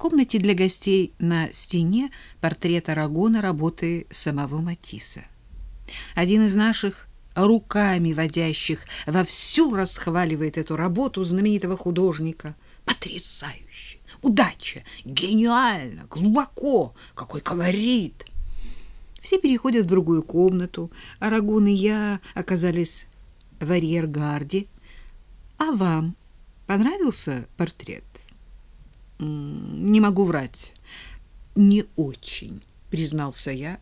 комнате для гостей на стене портрет Арагона работы самого Матисса. Один из наших руками водящих вовсю расхваливает эту работу знаменитого художника. Потрясающе! Удача! Гениально! Глубоко! Какой колорит! Все переходят в другую комнату. Арагон и я оказались в арьергарде. А вам понравился портрет? Не могу врать. Не очень, признался я.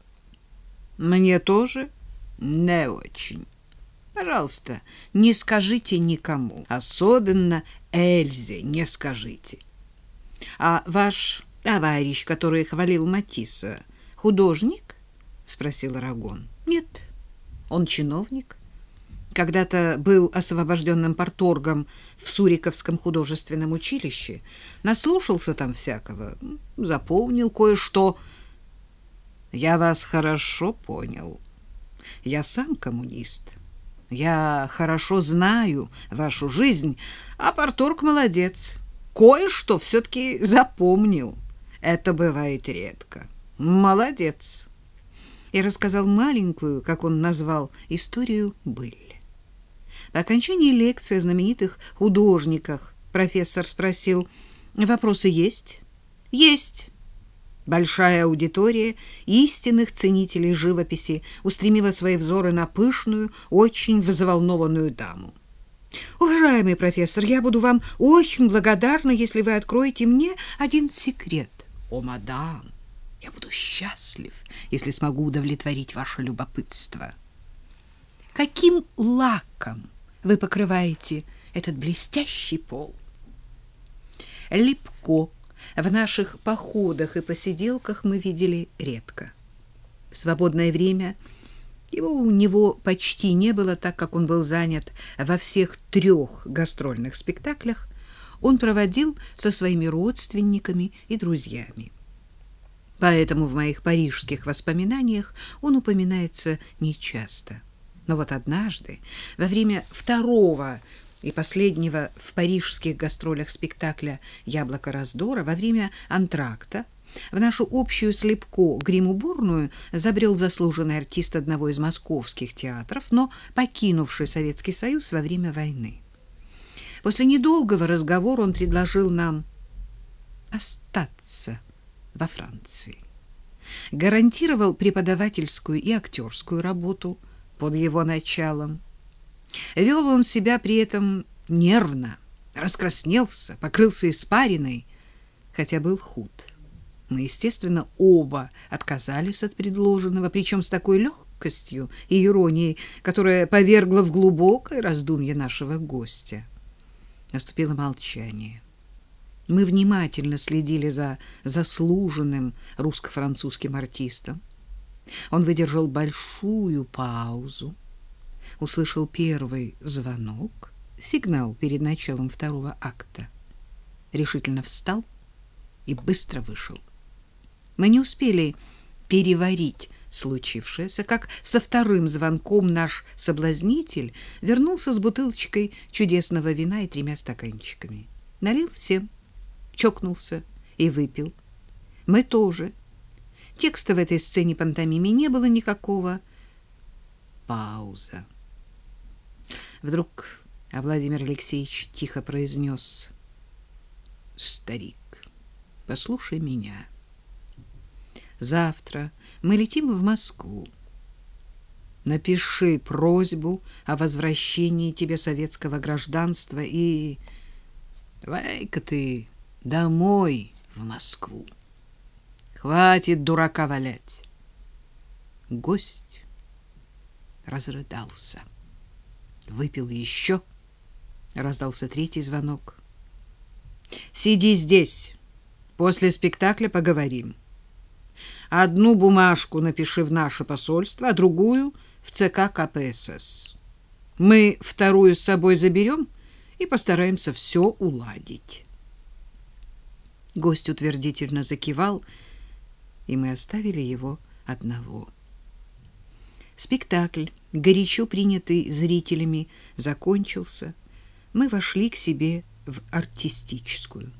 Мне тоже не очень. Пожалуйста, не скажите никому, особенно Эльзе не скажите. А ваш товарищ, который хвалил Матисса, художник? спросил Арагон. Нет, он чиновник. Когда-то был освобожденным порторгом в Суриковском художественном училище, наслушался там всякого, запомнил кое-что. Я вас хорошо понял. Я сам коммунист. Я хорошо знаю вашу жизнь, а порторг молодец. Кое-что все-таки запомнил. Это бывает редко. Молодец. И рассказал маленькую, как он назвал, историю быль. По окончании лекции о знаменитых художниках профессор спросил, «Вопросы есть?» «Есть». Большая аудитория истинных ценителей живописи устремила свои взоры на пышную, очень взволнованную даму. Уважаемый профессор, я буду вам очень благодарна, если вы откроете мне один секрет. О, мадам, я буду счастлив, если смогу удовлетворить ваше любопытство. Каким лаком вы покрываете этот блестящий пол? Липко в наших походах и посиделках мы видели редко. В свободное время его у него почти не было, так как он был занят во всех трех гастрольных спектаклях, он проводил со своими родственниками и друзьями. Поэтому в моих парижских воспоминаниях он упоминается нечасто. Но вот однажды, во время второго и последнего в парижских гастролях спектакля «Яблоко раздора» во время антракта в нашу общую слепко гримуборную забрел заслуженный артист одного из московских театров, но покинувший Советский Союз во время войны. После недолгого разговора он предложил нам остаться во Франции. Гарантировал преподавательскую и актерскую работу под его началом – Вел он себя при этом нервно, раскраснелся, покрылся испариной, хотя был худ. Мы, естественно, оба отказались от предложенного, причем с такой легкостью и иронией, которая повергла в глубокое раздумье нашего гостя. Наступило молчание. Мы внимательно следили за заслуженным русско-французским артистом. Он выдержал большую паузу, услышал первый звонок, сигнал перед началом второго акта. Решительно встал и быстро вышел. Мы не успели переварить случившееся, как со вторым звонком наш соблазнитель вернулся с бутылочкой чудесного вина и тремя стаканчиками. Налил всем, чокнулся и выпил. Мы тоже. Текста в этой сцене пантомиме не было никакого. Пауза. Вдруг Владимир Алексеевич тихо произнес «Старик, послушай меня. Завтра мы летим в Москву. Напиши просьбу о возвращении тебе советского гражданства и... Давай-ка ты домой в Москву. Хватит дурака валять. Гость разрыдался выпил еще. Раздался третий звонок. Сиди здесь. После спектакля поговорим. Одну бумажку напиши в наше посольство, а другую в ЦК КПСС. Мы вторую с собой заберем и постараемся все уладить. Гость утвердительно закивал, и мы оставили его одного. Спектакль, горячо принятый зрителями, закончился. Мы вошли к себе в артистическую.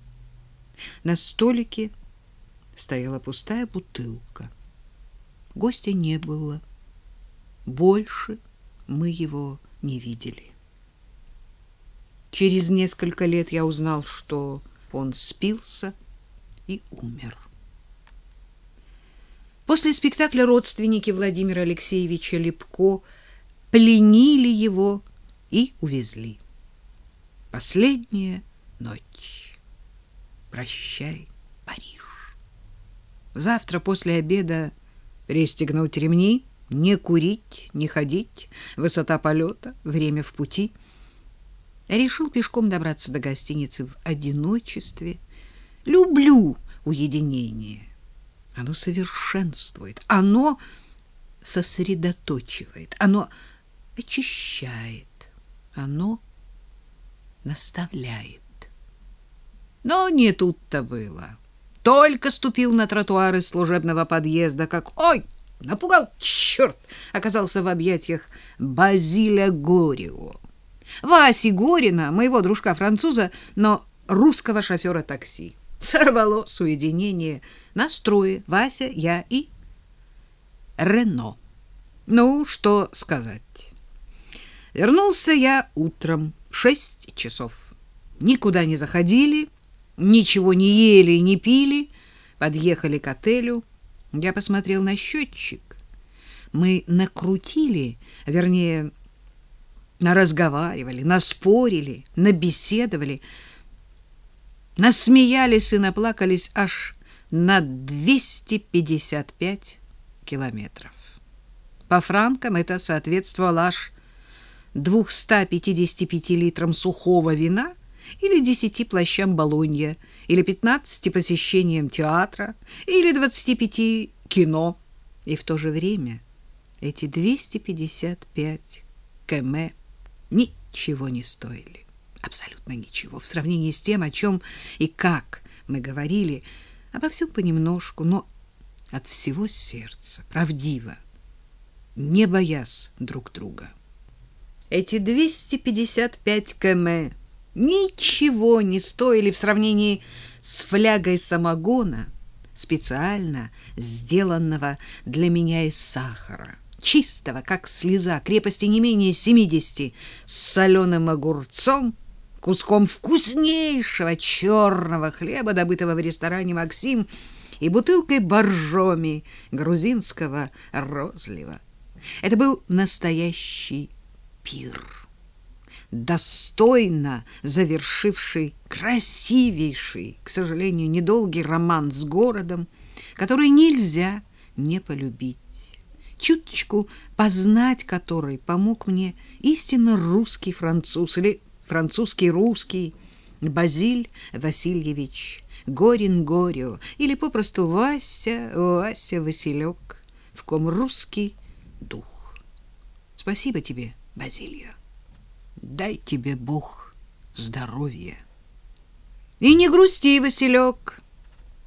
На столике стояла пустая бутылка. Гостя не было. Больше мы его не видели. Через несколько лет я узнал, что он спился и умер. После спектакля родственники Владимира Алексеевича Лепко пленили его и увезли. Последняя ночь. Прощай, Париж. Завтра после обеда пристегнуть ремни, не курить, не ходить, высота полета, время в пути. Решил пешком добраться до гостиницы в одиночестве. Люблю уединение. Оно совершенствует, оно сосредоточивает, оно очищает, оно наставляет. Но не тут-то было. Только ступил на тротуар из служебного подъезда, как «Ой!» напугал, черт, оказался в объятиях Базиля Горио. Васи Горина, моего дружка-француза, но русского шофера такси. Сорвало с уединения настрое Вася, я и Рено. Ну, что сказать. Вернулся я утром в шесть часов. Никуда не заходили, ничего не ели и не пили. Подъехали к отелю. Я посмотрел на счетчик. Мы накрутили, вернее, наразговаривали, наспорили, набеседовали, насмеялись и наплакались аж на 255 километров. По франкам это соответствовало аж 255 литрам сухого вина или 10 плащам Болонья, или 15 посещениям театра, или 25 кино. И в то же время эти 255 км ничего не стоили. Абсолютно ничего в сравнении с тем, о чем и как мы говорили, обо всем понемножку, но от всего сердца, правдиво, не боясь друг друга. Эти 255 км ничего не стоили в сравнении с флягой самогона, специально сделанного для меня из сахара, чистого, как слеза, крепости не менее 70, с соленым огурцом, куском вкуснейшего черного хлеба, добытого в ресторане «Максим», и бутылкой боржоми грузинского розлива. Это был настоящий пир, достойно завершивший красивейший, к сожалению, недолгий роман с городом, который нельзя не полюбить чуточку познать который помог мне истинно русский француз или французский русский Базиль Васильевич Горин-Горио или попросту Вася, Вася Василек, в ком русский дух. Спасибо тебе, Базилья. Дай тебе Бог здоровья. И не грусти, Василек.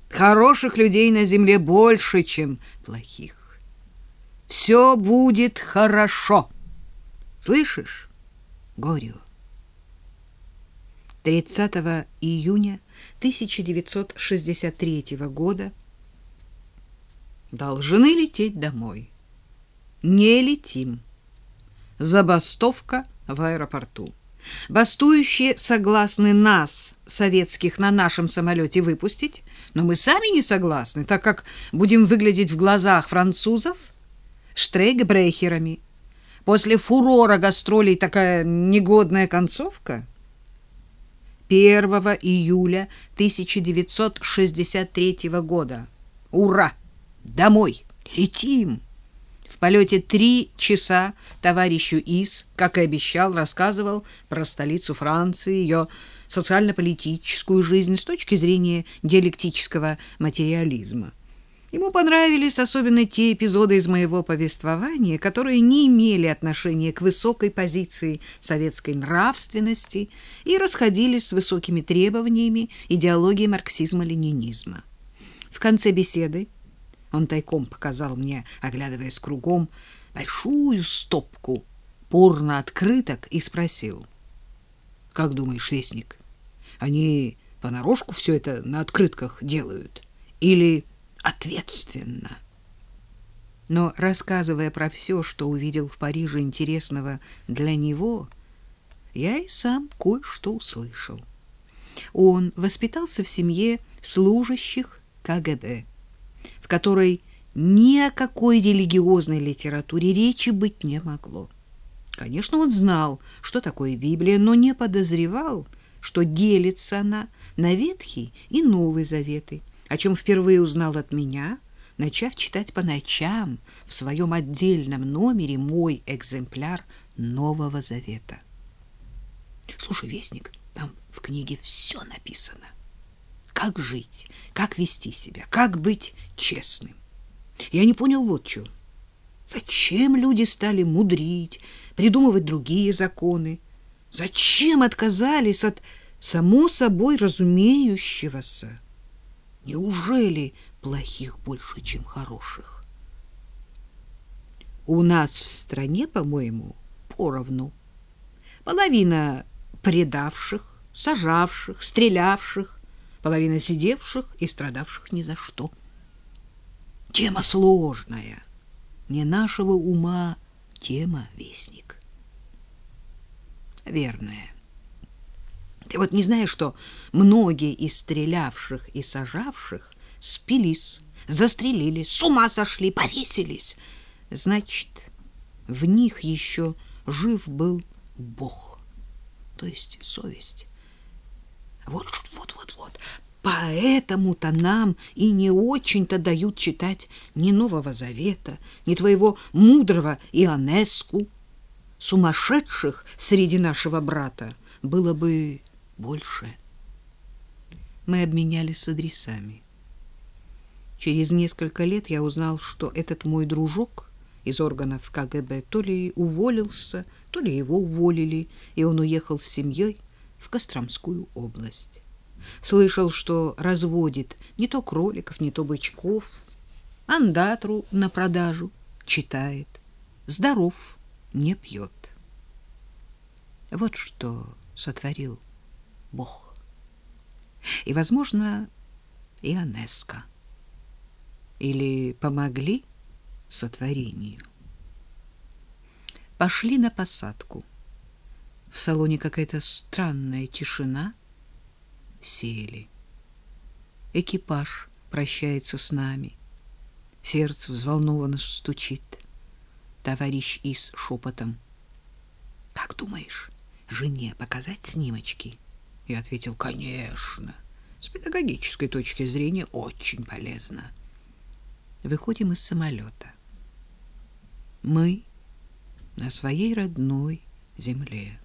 Хороших людей на земле больше, чем плохих. Все будет хорошо. Слышишь, Горио? 30 июня 1963 года должны лететь домой. Не летим. Забастовка в аэропорту. Бастующие согласны нас, советских, на нашем самолете выпустить, но мы сами не согласны, так как будем выглядеть в глазах французов штрейкбрехерами. После фурора гастролей такая негодная концовка — 1 июля 1963 года. Ура! Домой! Летим! В полете три часа товарищу Ис, как и обещал, рассказывал про столицу Франции, ее социально-политическую жизнь с точки зрения диалектического материализма. Ему понравились особенно те эпизоды из моего повествования, которые не имели отношения к высокой позиции советской нравственности и расходились с высокими требованиями идеологии марксизма-ленинизма. В конце беседы он тайком показал мне, оглядываясь кругом, большую стопку порно-открыток и спросил. «Как думаешь, Вестник, они понарошку все это на открытках делают или ответственно. Но рассказывая про все, что увидел в Париже интересного для него, я и сам кое-что услышал. Он воспитался в семье служащих КГБ, в которой ни о какой религиозной литературе речи быть не могло. Конечно, он знал, что такое Библия, но не подозревал, что делится она на Ветхий и Новый Заветы, о чем впервые узнал от меня, начав читать по ночам в своем отдельном номере мой экземпляр Нового Завета. Слушай, Вестник, там в книге все написано. Как жить, как вести себя, как быть честным. Я не понял вот что. Зачем люди стали мудрить, придумывать другие законы? Зачем отказались от само собой разумеющегося? Неужели плохих больше, чем хороших? У нас в стране, по-моему, поровну. Половина предавших, сажавших, стрелявших, половина сидевших и страдавших ни за что. Тема сложная, не нашего ума тема, вестник. Верная. Ты вот не знаешь, что многие из стрелявших и сажавших спились, застрелились, с ума сошли, повесились. Значит, в них еще жив был Бог, то есть совесть. Вот, вот, вот, вот. Поэтому-то нам и не очень-то дают читать ни Нового Завета, ни твоего мудрого Ионеску. Сумасшедших среди нашего брата было бы больше. Мы обменялись адресами. Через несколько лет я узнал, что этот мой дружок из органов КГБ то ли уволился, то ли его уволили, и он уехал с семьей в Костромскую область. Слышал, что разводит не то кроликов, не то бычков, андатру на продажу читает, здоров, не пьет. Вот что сотворил Бог. И, возможно, и Анеска. Или помогли сотворению. Пошли на посадку. В салоне какая-то странная тишина. Сели. Экипаж прощается с нами. Сердце взволнованно стучит. Товарищ Ис шепотом. «Как думаешь, жене показать снимочки?» Я ответил, «Конечно. С педагогической точки зрения очень полезно». Выходим из самолета. Мы на своей родной земле.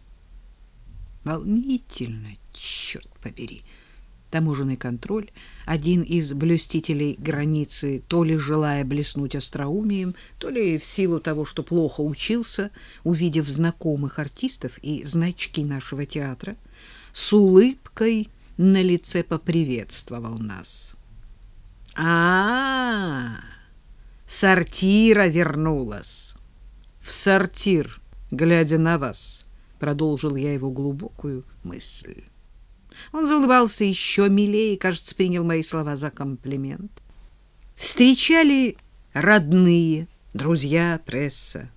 Волнительно, черт побери. Таможенный контроль, один из блюстителей границы, то ли желая блеснуть остроумием, то ли в силу того, что плохо учился, увидев знакомых артистов и значки нашего театра, с улыбкой на лице поприветствовал нас. А, -а, -а сортира вернулась. В сортир, глядя на вас продолжил я его глубокую мысль. Он заулыбался еще милее и, кажется, принял мои слова за комплимент. Встречали родные, друзья, пресса.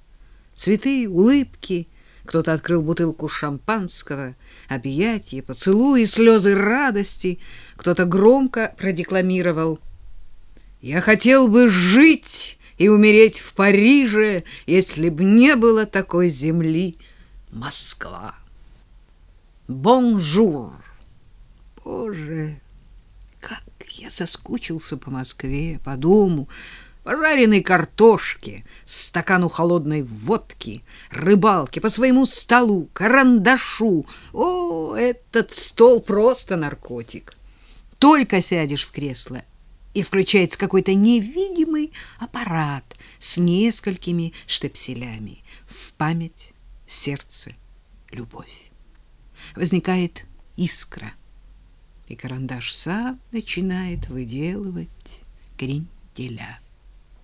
Цветы, улыбки, кто-то открыл бутылку шампанского, объятия, поцелуи, слезы радости, кто-то громко продекламировал «Я хотел бы жить и умереть в Париже, если б не было такой земли, Москва. Бонжур. Боже, как я соскучился по Москве, по дому, жареной картошке, стакану холодной водки, рыбалке, по своему столу, карандашу. О, этот стол просто наркотик. Только сядешь в кресло, и включается какой-то невидимый аппарат с несколькими штепселями в память сердце, любовь. Возникает искра, и карандаш сам начинает выделывать кренделя.